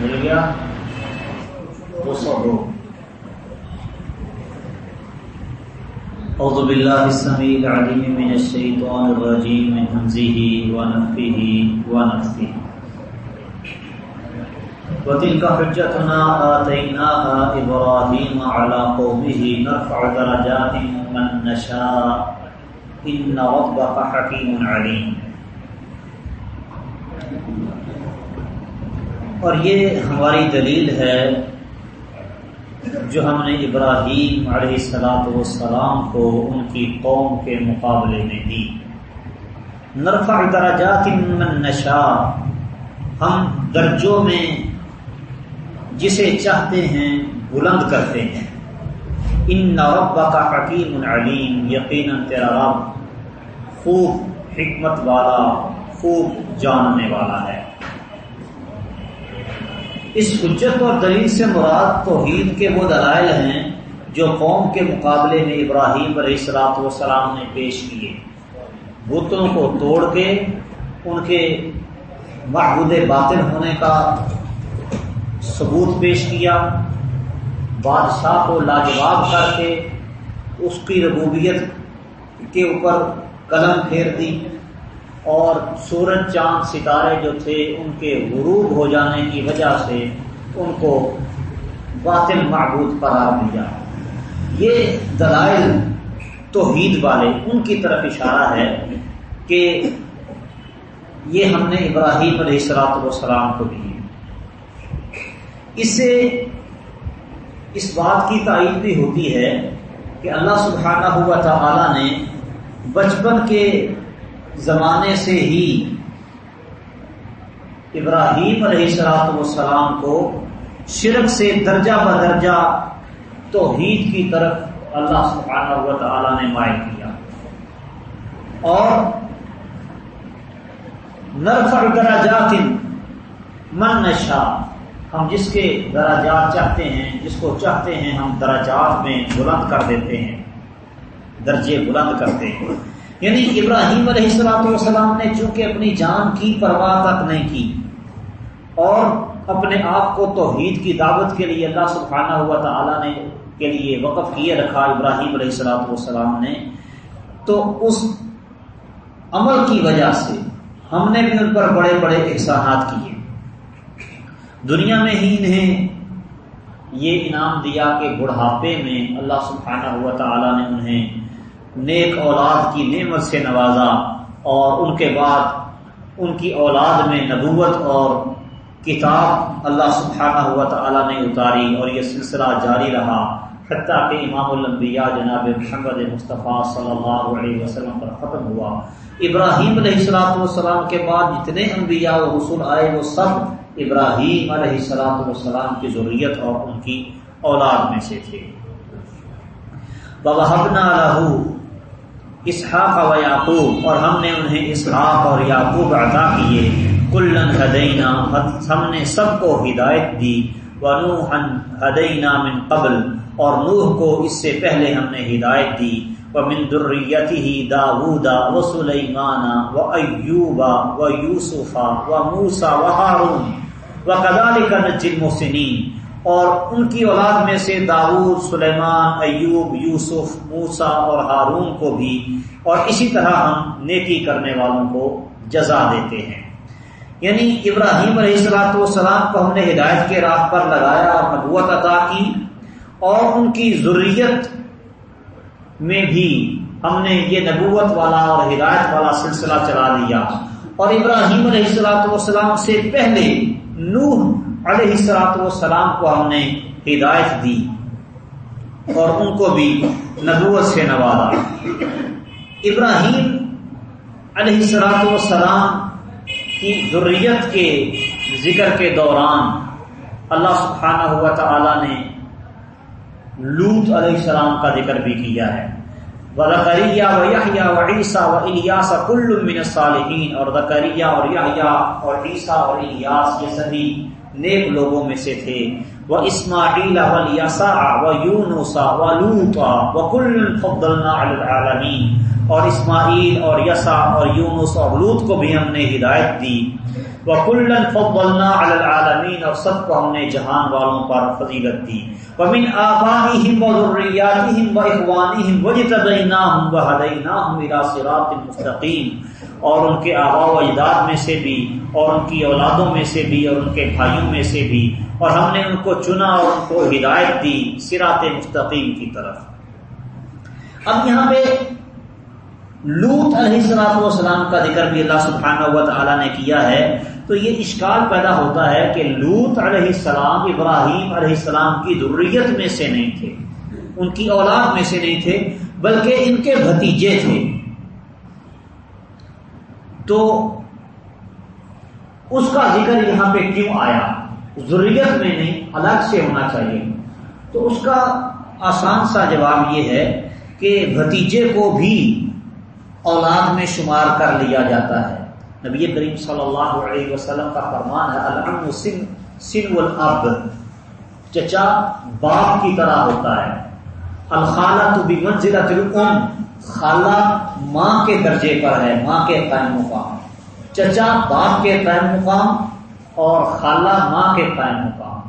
مل گیا۔ دو سو دو اعوذ باللہ السمیع العلیم من الشیطان الرجیم من همزه ونفخه ونفثه وتلك حجتنا آتيناها إبراهيم على قومه نرفع درجات من نشاء۔ إن ربك حكيم عليم اور یہ ہماری دلیل ہے جو ہم نے ابراہیم علیہ السلاۃ والسلام کو ان کی قوم کے مقابلے میں دی۔ نرفع درجات من نشا ہم درجوں میں جسے چاہتے ہیں بلند کرتے ہیں۔ ان ربا کا حکیم علیم۔ یقیناً تیرا رب خوب حکمت والا، خوب جاننے والا ہے۔ اس حجت اور دلیل سے مراد توحید کے وہ دلائل ہیں جو قوم کے مقابلے میں ابراہیم علیہ السلاط والسلام نے پیش کیے۔ بتوں کو توڑ کے ان کے محبود باطل ہونے کا ثبوت پیش کیا۔ بادشاہ کو لاجواب کر کے اس کی ربوبیت کے اوپر قلم پھیر دی۔ اور سورج چاند ستارے جو تھے ان کے غروب ہو جانے کی وجہ سے ان کو باطل معبود قرار دیا یہ دلائل توحید والے ان کی طرف اشارہ ہے کہ یہ ہم نے ابراہیم علیہ السلاط والسلام کو دی اس سے اس بات کی تائید بھی ہوتی ہے کہ اللہ سبحانہ ہوا تعالی نے بچپن کے زمانے سے ہی ابراہیم علیہ السلاط والسلام کو شرک سے درجہ بدرجہ توحید کی طرف اللہ سبحانہ ہوا تعالی نے مائل کیا۔ اور نرفع دراجات من نشا ہم جس کے دراجات چاہتے ہیں، جس کو چاہتے ہیں، ہم دراجات میں بلند کر دیتے ہیں، درجے بلند کرتے ہیں۔ یعنی ابراہیم علیہ السلاۃ والسلام نے چونکہ اپنی جان کی پرواہ تک نہیں کی اور اپنے آپ کو توحید کی دعوت کے لیے اللہ سبحانہ ہوا تعالیٰ نے کے لیے وقف کیے رکھا ابراہیم علیہ السلاۃ والسلام نے، تو اس عمل کی وجہ سے ہم نے بھی ان پر بڑے بڑے احسانات کیے۔ دنیا میں ہی انہیں یہ انعام دیا کہ بڑھاپے میں اللہ سبحانہ ہوا تعالیٰ نے انہیں نیک اولاد کی نعمت سے نوازا اور ان کے بعد ان کی اولاد میں نبوت اور کتاب اللہ سبحانہ ہوا تعالیٰ نے اتاری اور یہ سلسلہ جاری رہا۔ حتیٰ کہ امام الانبیاء جناب محمد مصطفیٰ صلی اللہ علیہ وسلم پر ختم ہوا۔ ابراہیم علیہ السلاۃ والسلام کے بعد جتنے انبیاء و رسول آئے، وہ سب ابراہیم علیہ السلاۃ والسلام کی ضروریت اور ان کی اولاد میں سے تھے۔ بابا لہو اسحاق و یعقوب، اور ہم نے انہیں اسحاق اور یعقوب عطا کیے۔ کلن ہدینا، ہم نے سب کو ہدایت دی۔ ونوحا ہدینا من قبل، اور نوح کو اس سے پہلے ہم نے ہدایت دی۔ ومن ذریته داود و سلیمان و ایوب و یوسف و موسیٰ و ہارون۔ و کذالک نجی اور ان کی اولاد میں سے داود، سلیمان، ایوب، یوسف موسا اور ہارون کو بھی اور اسی طرح ہم نیکی کرنے والوں کو جزا دیتے ہیں۔ یعنی ابراہیم علیہ السلاۃ والسلام کو ہم نے ہدایت کے راہ پر لگایا اور نبوت عطا کی اور ان کی ضروریت میں بھی ہم نے یہ نبوت والا اور ہدایت والا سلسلہ چلا دیا اور ابراہیم علیہ السلاۃ والسلام سے پہلے نوح علیہ السلاط والسلام کو ہم نے ہدایت دی اور ان کو بھی نبوت سے نوازا۔ ابراہیم علیہ السلاط والسلام کی ضروریت کے ذکر کے دوران اللہ سبحانہ ہوا تعالی نے لوت علیہ السلام کا ذکر بھی کیا ہے۔ وزکریہ و یحییٰ و عیسیٰ و الیاس کل من الصالحین اور زکریہ اور یحییٰ اور عیسیٰ اور الیاس یہ سبھی نیک لوگوں میں سے تھے۔ وہ اسماعیل ولیسا و یونوسا و لوتا و کل فضلنا العالمین۔ اور اسماعیل اور یسا اور یونس اور لوت کو بھی ہم نے ہدایت دی۔ وہ کلن فضلنا علی العالمین اور سب کو ہم نے جہان والوں پر فضیلت دی۔ ومن آبائهم وذرياتهم وإخوانهم وجتبيناهم وهديناهم إلى صراط مستقيم۔ اور ان کے آبا و اجداد میں سے بھی، اور ان کی اولادوں میں سے بھی، اور ان کے بھائیوں میں سے بھی۔ اور ہم نے ان کو چنا اور ان کو ہدایت دی سرات مستقیم کی طرف۔ اب یہاں پہ لوت علیہ السلاط والسلام کا ذکر بھی اللہ سبحانہ و تعالیٰ نے کیا ہے، تو یہ اشکال پیدا ہوتا ہے کہ لوت علیہ السلام، ابراہیم علیہ السلام کی ضروریت میں سے نہیں تھے، ان کی اولاد میں سے نہیں تھے، بلکہ ان کے بھتیجے تھے۔ تو اس کا ذکر یہاں پہ کیوں آیا؟ ضروریت میں نہیں، الگ سے ہونا چاہیے۔ تو اس کا آسان سا جواب یہ ہے کہ بھتیجے کو بھی اولاد میں شمار کر لیا جاتا ہے۔ نبی کریم صلی اللہ علیہ وسلم کا فرمان ہے الم سن سن الب چچا باپ کی طرح ہوتا ہے۔ الخالہ تو بھی الام۔ خالہ ماں کے درجے پر ہے، ماں کے قائم مقام۔ چچا باپ کے قائم مقام اور خالہ ماں کے قائم مقام۔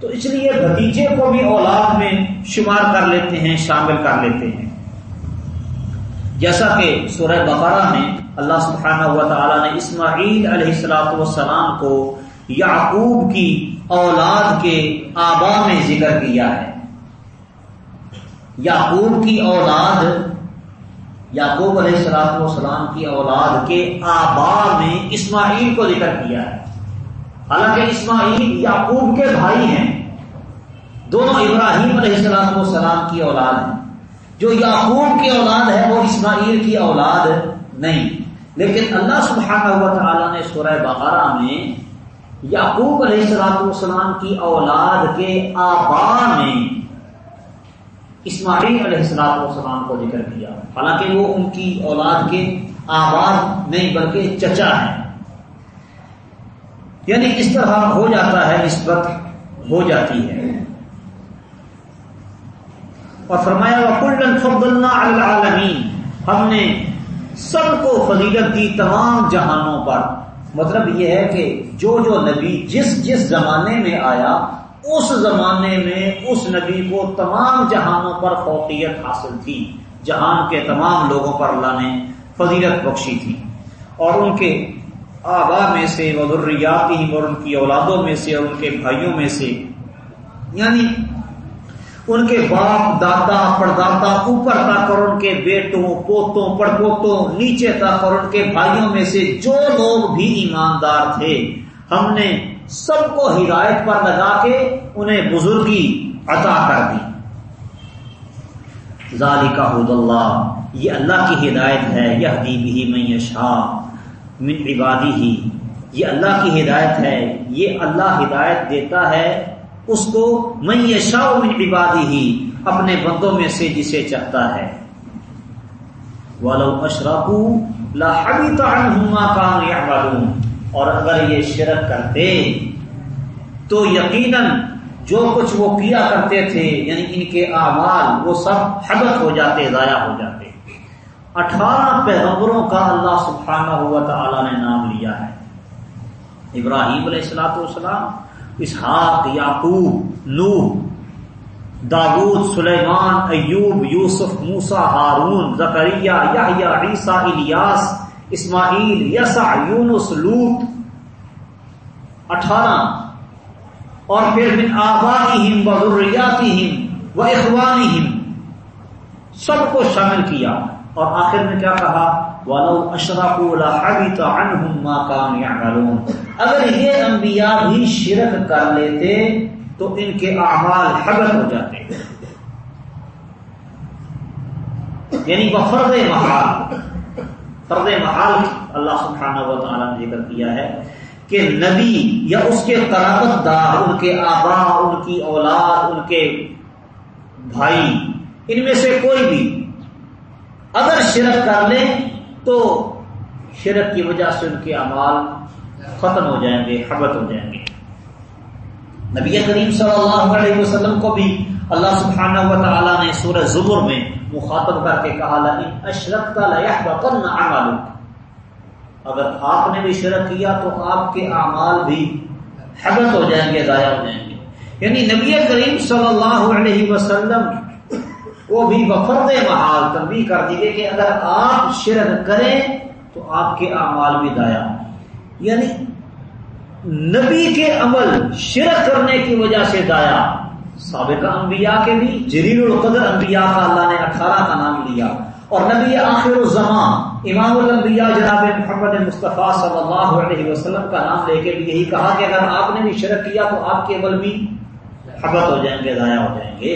تو اس لیے بھتیجے کو بھی اولاد میں شمار کر لیتے ہیں، شامل کر لیتے ہیں۔ جیسا کہ سورہ بقرہ میں اللہ سبحانہ و تعالیٰ نے اسماعیل علیہ السلاۃ والسلام کو یعقوب کی اولاد کے آبا میں ذکر کیا ہے۔ یعقوب کی اولاد، یعقوب علیہ السلاط والسلام کی اولاد کے آبا میں اسماعیل کو ذکر کیا ہے۔ حالانکہ اسماعیل یعقوب کے بھائی ہیں۔ دونوں ابراہیم علیہ السلام والسلام کی اولاد ہیں۔ جو یعقوب کی اولاد ہے، وہ اسماعیل کی اولاد نہیں۔ لیکن اللہ سبحانہ و تعالیٰ نے سورہ بقرہ میں یعقوب علیہ السلاط والسلام کی اولاد کے آبا میں اسماعیل علیہ السلاط والسلام کو ذکر کیا۔ حالانکہ وہ ان کی اولاد کے آباد نہیں، بلکہ چچا ہیں۔ یعنی اس طرح ہو جاتا ہے، نسبت ہو جاتی ہے۔ اور فرمایا وکلن فضلنا العالمین ہم نے سب کو فضیلت دی تمام جہانوں پر۔ مطلب یہ ہے کہ جو جو نبی جس جس زمانے میں آیا، اس زمانے میں اس نبی کو تمام جہانوں پر فوقیت حاصل تھی۔ جہان کے تمام لوگوں پر اللہ نے فضیلت بخشی تھی۔ اور ان کے آبا میں سے وضریاتی اور ان کی اولادوں میں سے اور ان کے بھائیوں میں سے یعنی ان کے باپ، دادا، پردادا، اوپر تک اور ان کے بیٹوں، پوتوں، پڑپوتوں، نیچے تک اور ان کے بھائیوں میں سے جو لوگ بھی ایماندار تھے، ہم نے سب کو ہدایت پر لگا کے انہیں بزرگی عطا کر دی۔ ذالکہ حد اللہ، یہ اللہ کی ہدایت ہے یہ بھی میں شاہ من عبادی ہی، یہ اللہ کی ہدایت ہے، یہ اللہ ہدایت دیتا ہے اس کو میں یشا من عبادی ہی اپنے بندوں میں سے جسے چاہتا ہے۔ اور اگر یہ شرک کرتے، تو یقیناً جو کچھ وہ کیا کرتے تھے یعنی ان کے اعمال، وہ سب حدت ہو جاتے، ضائع ہو جاتے۔ اٹھارہ پیغمبروں کا اللہ سبحانہ ہوا تعالی نے نام لیا ہے۔ ابراہیم علیہ السلاۃ والسلام اسحاق، یعقوب، نوح داود سلیمان، ایوب، یوسف موسا ہارون زکریہ یا عیسیٰ، الیاس، اسماعیل، یسع، یونس لوت اٹھارہ۔ اور پھر من آبائہم و ذریاتہم و اخوانہم، سب کو شامل کیا۔ اور آخر میں کیا کہا؟ وَلَوْ أَشْرَقُوا لَحَبِتَ عَنْهُمْ مَا كَانُوا يَعْمَلُونَ۔ اگر یہ انبیاء بھی شرک کر لیتے تو ان کے اعمال حبت ہو جاتے۔ یعنی وہ فرد محال فرد محال اللہ سبحانہ و تعالیٰ نے ذکر کیا ہے کہ نبی یا اس کے قرابت دار ان کے آبا ان کی اولاد، ان کے بھائی، ان میں سے کوئی بھی اگر شرک کر لیں تو شرک کی وجہ سے ان کے اعمال ختم ہو جائیں گے حبت ہو جائیں گے۔ نبی کریم صلی اللہ علیہ وسلم کو بھی اللہ سبحانہ و تعالیٰ نے سورہ زبر میں مخاطب کر کے کہا اشرک کا اگر آپ نے بھی شرک کیا تو آپ کے اعمال بھی حبت ہو جائیں گے، ضائع ہو جائیں گے۔ یعنی نبی کریم صلی اللہ علیہ وسلم وہ بھی وفرد محال تنبیہ کر دیے کہ اگر آپ شرک کریں تو آپ کے اعمال بھی ضائع یعنی نبی کے عمل شرک کرنے کی وجہ سے ضائع سابقہ انبیاء کے بھی جلیل القدر انبیاء کا اللہ نے اٹھارہ کا نام لیا۔ اور نبی آخر الزمان امام الانبیاء جناب محمد مصطفیٰ صلی اللہ علیہ وسلم کا نام لے کے بھی یہی کہا کہ اگر آپ نے بھی شرک کیا تو آپ کے عمل بھی حبت ہو جائیں گے ضائع ہو جائیں گے۔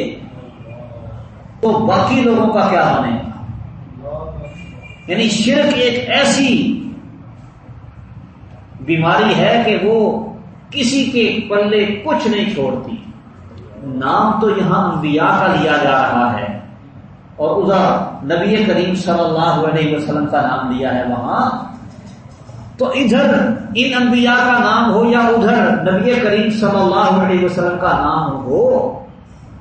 تو باقی لوگوں کا کیا ہونے یعنی شرک ایک ایسی بیماری ہے کہ وہ کسی کے پلے کچھ نہیں چھوڑتی۔ نام تو یہاں انبیاء کا لیا جا رہا ہے۔ اور ادھر نبی کریم صلی اللہ علیہ وسلم کا نام لیا ہے وہاں۔ تو ادھر ان انبیاء کا نام ہو یا ادھر نبی کریم صلی اللہ علیہ وسلم کا نام ہو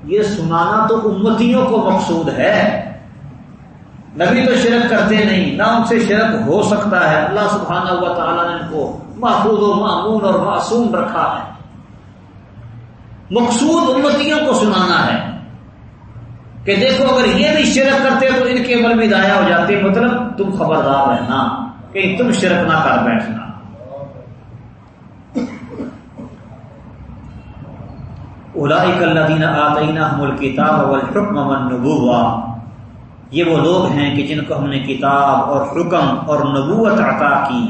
یہ سنانا تو امتیوں کو مقصود ہے۔ نبی تو شرک کرتے نہیں، نہ ان سے شرک ہو سکتا ہے۔ اللہ سبحانہ و تعالیٰ نے ان کو محفوظ و معمون اور معصوم رکھا ہے۔ مقصود امتیوں کو سنانا ہے۔ کہ دیکھو، اگر یہ بھی شرک کرتے تو ان کے عمل میں ضائع ہو جاتے۔ مطلب تم خبردار رہنا کہ تم شرک نہ کر بیٹھنا۔ الدین آتینہ کتاب والحکم والنبوہ۔ یہ وہ لوگ ہیں کہ جن کو ہم نے کتاب اور حکم اور نبوت عطا کی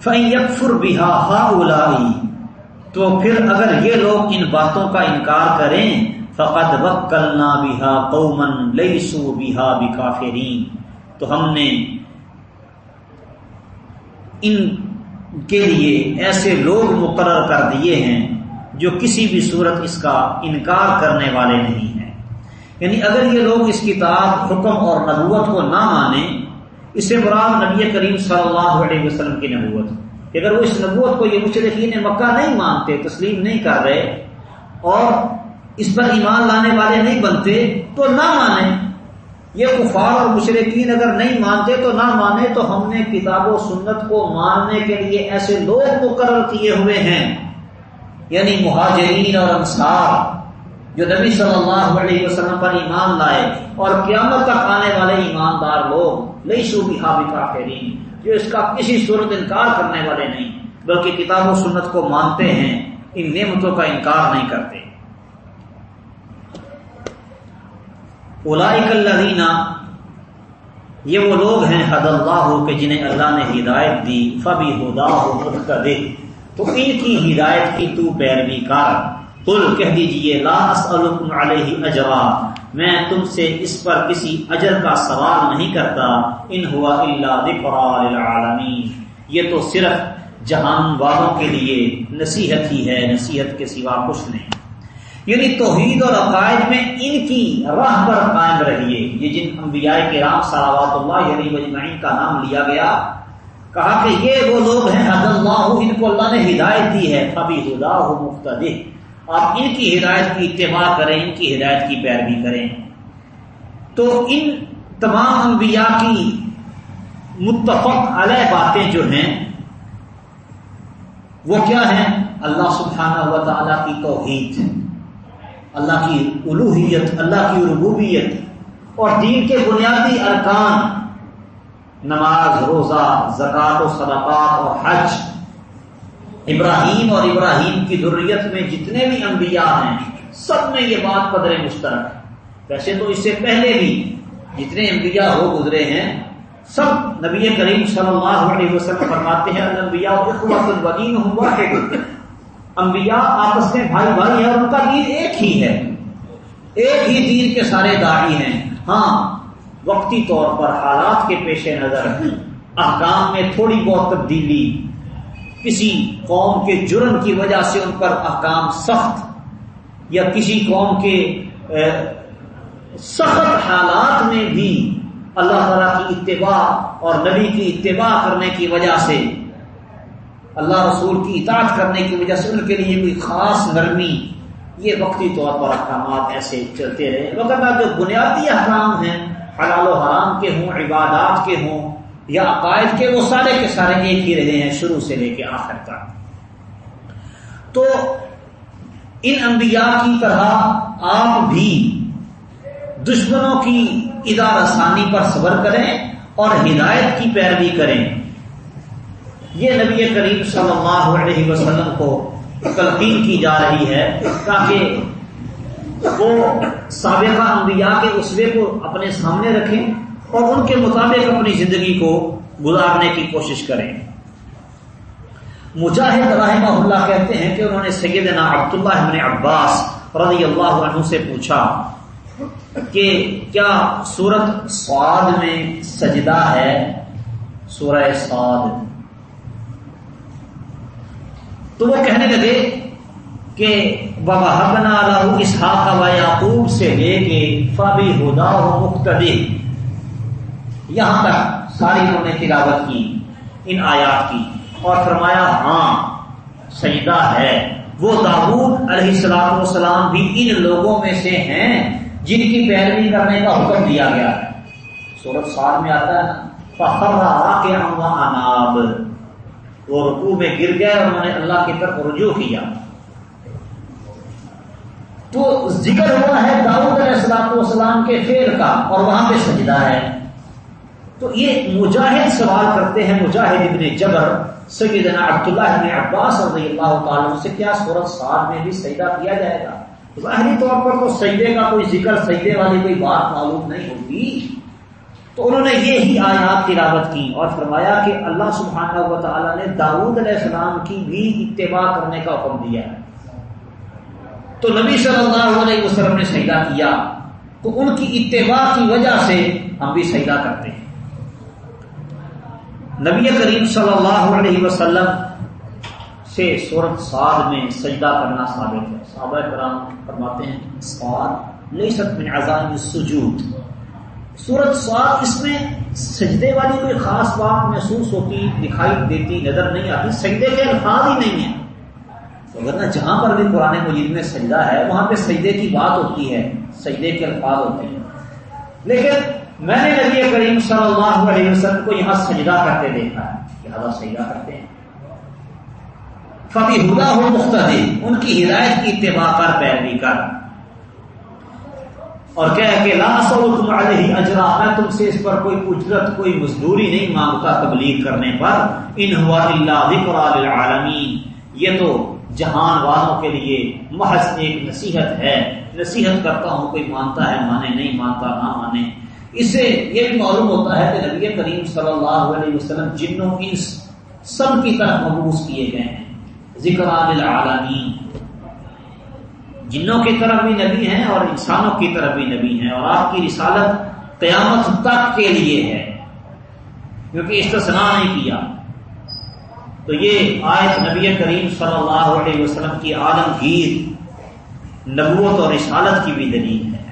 فَيَكْفُرْ بِهَا هَا تو پھر اگر یہ لوگ ان باتوں کا انکار کریں، فقد وکلنا بہا قومن ليسوا بہا بکافرین تو ہم نے ان کے لیے ایسے لوگ مقرر کر دیے ہیں جو کسی بھی صورت اس کا انکار کرنے والے نہیں ہیں۔ یعنی اگر یہ لوگ اس کتاب، حکم اور نبوت کو نہ مانیں، اس سے مراد نبی کریم صلی اللہ علیہ وسلم کی نبوت۔ کہ اگر وہ اس نبوت کو یہ مشرقین مکہ نہیں مانتے، تسلیم نہیں کر رہے، اور اس پر ایمان لانے والے نہیں بنتے، تو نہ مانیں۔ یہ کفار اور مشرقین اگر نہیں مانتے، تو نہ مانے تو ہم نے کتاب و سنت کو ماننے کے لیے ایسے لوگ مقرر کیے ہوئے ہیں۔ یعنی مہاجرین اور انصار جو نبی صلی اللہ علیہ وسلم پر ایمان لائے اور قیامت تک آنے والے ایماندار لوگ لئی صوبی حابی کافرین جو اس کا کسی صورت انکار کرنے والے نہیں، بلکہ کتاب و سنت کو مانتے ہیں، ان نعمتوں کا انکار نہیں کرتے۔ الدینہ یہ وہ لوگ ہیں، حد اللہ ہو کہ جنہیں اللہ نے ہدایت دی، فبی ہدا ہو تو ان کی ہدایت کی تو پیروی کر۔ قل کہہ دیجیے، لا اسألکم علیہ اجرا۔ میں تم سے اس پر کسی اجر کا سوال نہیں کرتا۔ ان ہوا الا ذکر للعالمین۔ یہ تو صرف جہان والوں کے لیے نصیحت ہی ہے، نصیحت کے سوا کچھ نہیں۔ یعنی توحید اور عقائد میں ان کی راہ پر قائم رہیے۔ یہ جن انبیاء کے رام صلاوات اللہ یعنی مجمعین کا نام لیا گیا کہا کہ یہ وہ لوگ ہیں حد اللہ ان کو اللہ نے ہدایت دی ہے۔ ابھی ہدا ہو مختد آپ ان کی ہدایت کی اتباع کریں، ان کی ہدایت کی پیروی کریں۔ تو ان تمام انبیاء کی متفق علیہ باتیں جو ہیں، وہ کیا ہیں؟ اللہ سبحانہ و تعالیٰ کی توحید، اللہ کی الوحیت اللہ کی ربوبیت اور دین کے بنیادی ارکان۔ نماز، روزہ زکوٰۃ و صدقات اور حج۔ ابراہیم اور ابراہیم کی ضروریت میں جتنے بھی انبیاء ہیں، سب میں یہ بات قدر مشترک ہے۔ ویسے تو اس سے پہلے بھی جتنے انبیاء ہو گزرے ہیں، سب نبی کریم صلی اللہ علیہ وسلم فرماتے ہیں انبیاء ہوا انبیاء آپس میں بھائی بھائی ہیں اور ان کا دین ایک ہی ہے۔ ایک ہی دین کے سارے داڑھی ہیں۔ ہاں وقتی طور پر حالات کے پیش نظر احکام میں تھوڑی بہت تبدیلی۔ کسی قوم کے جرم کی وجہ سے ان پر احکام سخت یا کسی قوم کے سخت حالات میں بھی اللہ تعالیٰ کی اتباع اور نبی کی اتباع کرنے کی وجہ سے، اللہ رسول کی اطاعت کرنے کی وجہ سے ان کے لیے کوئی خاص نرمی، یہ وقتی طور پر احکامات ایسے چلتے رہے۔ وغیرہ جو بنیادی احکام ہیں حلال و حرام کے ہوں، عبادات کے ہوں، یا عقائد کے، وہ سارے کے سارے ایک ہی رہے ہیں شروع سے لے کے آخر تک۔ تو ان انبیاء کی طرح آپ بھی دشمنوں کی ادارہ ثانی پر صبر کریں اور ہدایت کی پیروی کریں۔ یہ نبی کریم صلی اللہ علیہ وسلم کو تلقین کی جا رہی ہے تاکہ وہ سابقہ انبیاء کے اسوے کو اپنے سامنے رکھیں اور ان کے مطابق اپنی زندگی کو گزارنے کی کوشش کریں۔ مجاہد رحمہ اللہ کہتے ہیں کہ انہوں نے سیدنا عبداللہ ابن عباس رضی اللہ عنہ سے پوچھا کہ کیا سورت سعاد میں سجدہ ہے؟ سورہ سعاد تو وہ کہنے لگے کہ بابا حبنا اسحاق و یعقوب سے لے کے فابی ہدا مختدی یہاں تک ساری انہوں نے تلاوت کی، ان آیات کی۔ اور فرمایا ہاں سجدہ ہے۔ وہ داود علیہ السلام والسلام بھی ان لوگوں میں سے ہیں جن کی پیروی کرنے کا حکم دیا گیا ہے۔ سورت سال میں آتا ہے فخر کے اناب وہ رکوع میں گر گئے اور انہوں نے اللہ کی طرف رجوع کیا۔ تو ذکر ہوا ہے داؤد علیہ السلام والسلام کے فیل کا اور وہاں پہ سجدہ ہے۔ تو یہ مجاہد سوال کرتے ہیں مجاہد ابن جبر، سیدنا عبداللہ ابن عباس رضی اللہ تعالیٰ سے کیا صورت سال میں بھی سجدہ کیا جائے گا؟ ظاہری طور پر تو سجدے کا کوئی ذکر، سجدے والی کوئی بات معلوم نہیں ہوگی۔ تو انہوں نے یہی آیات تلاوت کی اور فرمایا کہ اللہ سبحانہ و تعالیٰ نے داود علیہ السلام کی بھی اتباع کرنے کا حکم دیا ہے۔ تو نبی صلی اللہ علیہ وسلم نے سجدہ کیا تو ان کی اتباع کی وجہ سے ہم بھی سجدہ کرتے ہیں۔ نبی کریم صلی اللہ علیہ وسلم سے سورت سعد میں سجدہ کرنا ثابت ہے۔ صحابہ کرام فرماتے ہیں، سعد لیست من عزائم السجود۔ سورت سعد اس میں سجدے والی کوئی خاص بات محسوس ہوتی، دکھائی دیتی، نظر نہیں آتی، سجدے کے الفاظ ہی نہیں ہیں۔ ورنہ جہاں پر بھی قرآن مجید میں سجدہ ہے، وہاں پہ سجدے کی بات ہوتی ہے، سجدے کے الفاظ ہوتے ہیں۔ لیکن میں نے نبی کریم صلی اللہ علیہ وسلم کو یہاں سجدہ کرتے دیکھا ہے لہٰذا سجدہ کرتے ہیں۔ فتح ہدا ہو مختلف ان کی ہدایت کی اتباع کر، پیروی کر۔ اور کہہ کہ لا تم علیہ اجرا، میں تم سے اس پر کوئی اجرت، کوئی مزدوری نہیں مانگتا تبلیغ کرنے پر۔ ان ہوا اللہ ذکر للعالمین۔ یہ تو جہان والوں کے لیے محض ایک نصیحت ہے۔ نصیحت کرتا ہوں، کوئی مانتا ہے، مانے، نہیں مانتا، نہ مانے۔ اس سے یہ بھی معلوم ہوتا ہے کہ نبی کریم صلی اللہ علیہ وسلم جنوں انس سب کی طرف مبوس کیے گئے ہیں۔ ذکر عالمی جنوں کی طرف بھی نبی ہیں اور انسانوں کی طرف بھی نبی ہیں اور آپ کی رسالت قیامت تک کے لیے ہے۔ کیونکہ استثنا نہیں کیا۔ تو یہ آیت نبی کریم صلی اللہ علیہ وسلم کی عالمگیر، نبوت اور رسالت کی بھی دلیل ہے۔